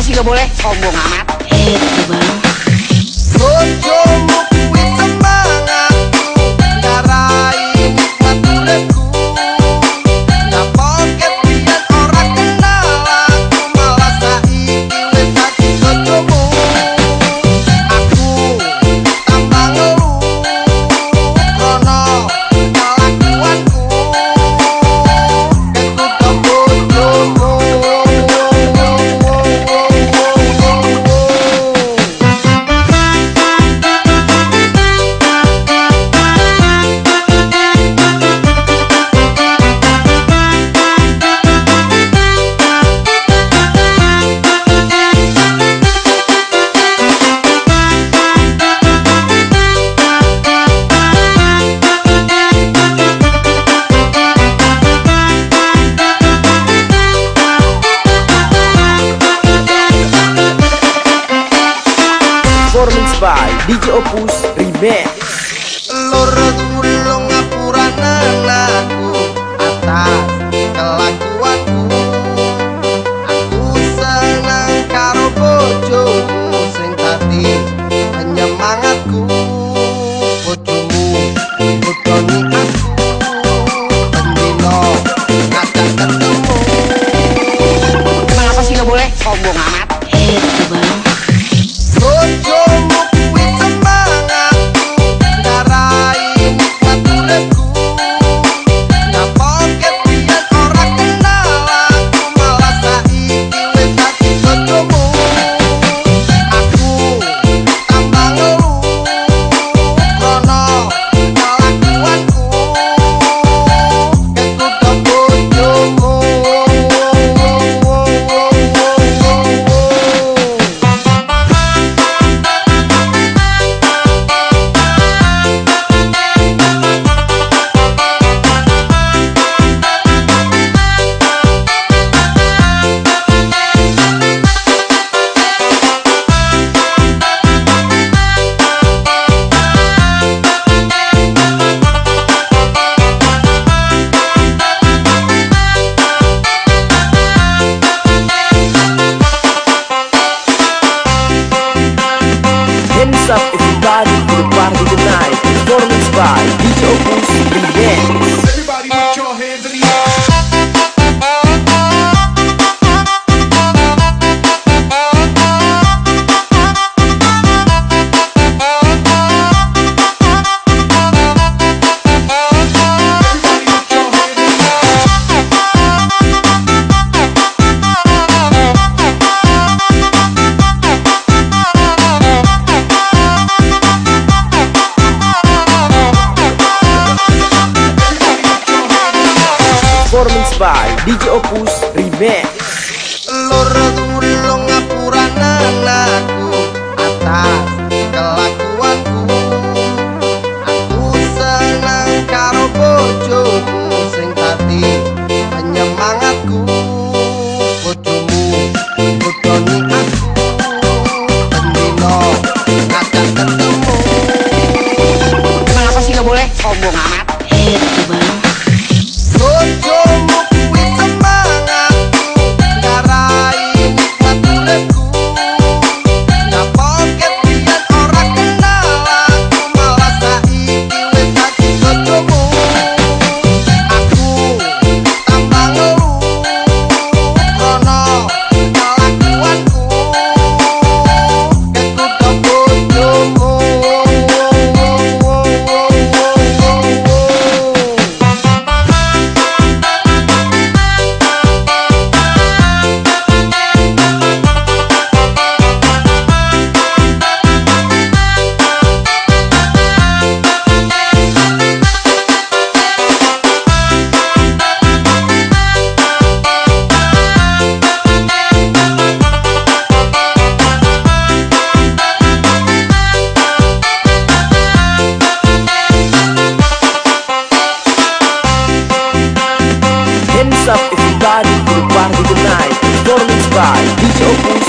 kenapa sih gak boleh? Oh, Sombong amat. Eh, bang. DJ Opus Remix Lurut mulung ngapuranan aku atas kelakuanku. Aku senang karo bojomu sing tadi penyemangatku. Bojomu bodoni aku Pendino ngajak ketemu. Kenapa sih gak boleh? Sombong amat. by DJ Opus Remix. rock. Beat your